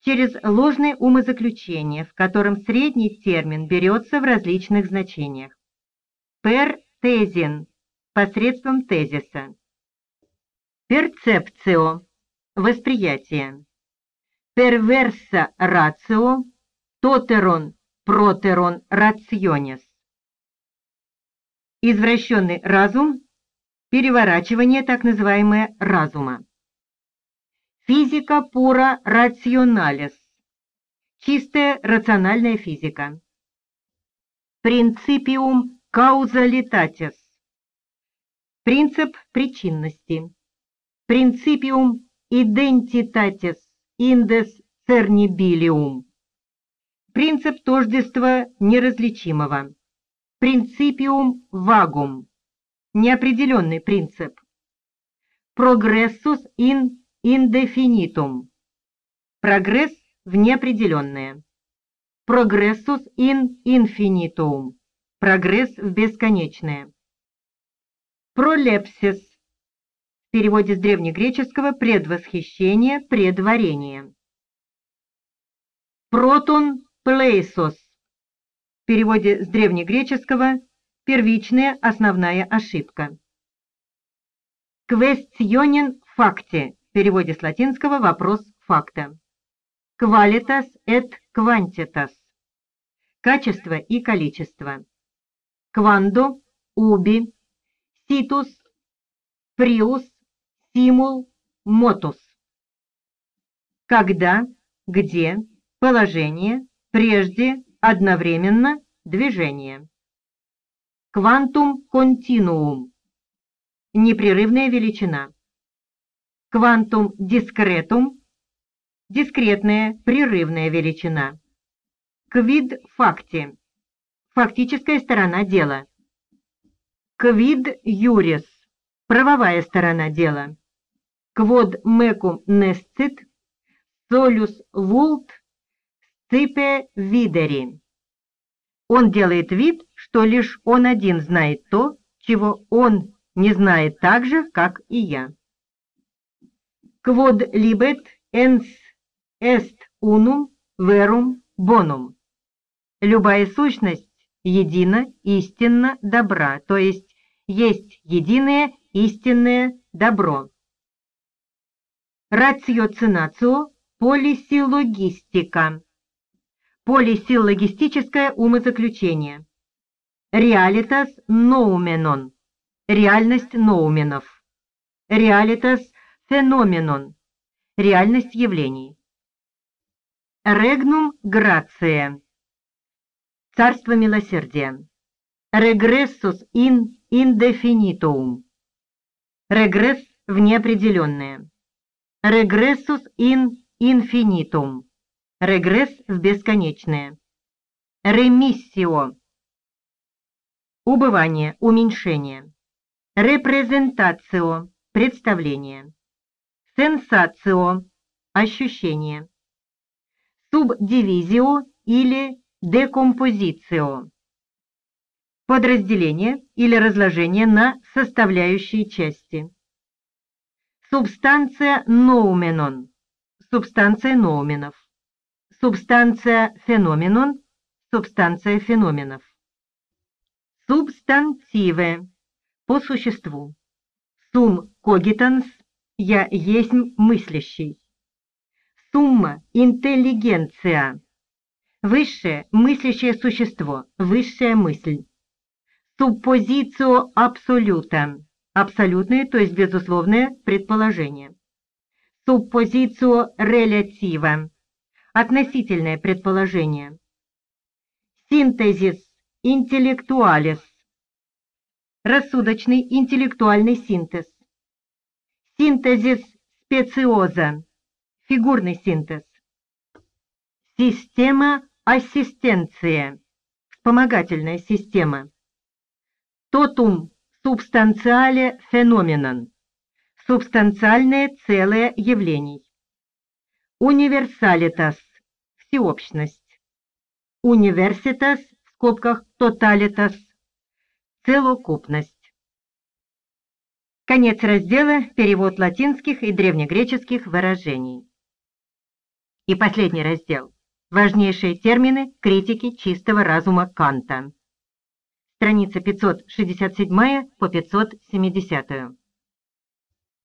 через ложное умозаключение, в котором средний термин берется в различных значениях. Per тезин – посредством тезиса. Перцепцио – восприятие. Перверса рацио – тотерон протерон рационес. Извращенный разум – переворачивание так называемое разума. Физика пура рационалес. Чистая рациональная физика. Принципиум каузалитатес. Принцип причинности. Принципиум идентитатес индес цернибилиум. Принцип тождества неразличимого. Принципиум вагум. Неопределенный принцип. Прогрессус ин Индефинитум. Прогресс в неопределенное. Прогрессус ин инфинитум. Прогресс в бесконечное. Пролепсис. В переводе с древнегреческого предвосхищение, предварение. Протон плейсос. В переводе с древнегреческого первичная основная ошибка. Квестионен факте в переводе с латинского «вопрос факта». Qualitas et quantitas – качество и количество. Quando, ubi, situs, prius, simul, motus. Когда, где, положение, прежде, одновременно, движение. Quantum continuum – непрерывная величина. Квантум дискретум – дискретная прерывная величина. Квид факти – фактическая сторона дела. Квид юрис – правовая сторона дела. Квод мекум несцит – солюс вулт сципе видери. Он делает вид, что лишь он один знает то, чего он не знает так же, как и я. Quod libet ens est unum verum bonum. Любая сущность едина, истинно, добра, то есть есть единое, истинное добро. Рациоцинацио полисиллогистика. Полисиллогистическое умозаключение. Реалитас ноуменон. Реальность ноуменов. Реалитас Феноменон. Реальность явлений. Регнум грация. Царство милосердия. Регрессус ин индефинитум. Регресс в неопределенное. Регрессус ин инфинитум. Регресс в бесконечное. Ремиссио. Убывание, уменьшение. Репрезентацио. Представление. Сенсацио – ощущение. Субдивизио или декомпозицио – подразделение или разложение на составляющие части. Субстанция ноуменон – субстанция ноуменов. Субстанция феноменон – субстанция феноменов. Субстантиве – по существу. Сум когитанс я есть мыслящий. Сумма – интеллигенция. Высшее мыслящее существо, высшая мысль. Суппозицио абсолюта. Абсолютное, то есть безусловное предположение. Суппозицио релятива. Относительное предположение. Синтезис интеллектуалис. Рассудочный интеллектуальный синтез. Синтезис специоза. Фигурный синтез. Система ассистенция. Вспомогательная система. Тотум субстанциале феноменон. Субстанциальное целое явлений. Универсалитас. Всеобщность. Университас в скобках тоталитас. Целокупность. Конец раздела «Перевод латинских и древнегреческих выражений». И последний раздел. Важнейшие термины критики чистого разума Канта. Страница 567 по 570.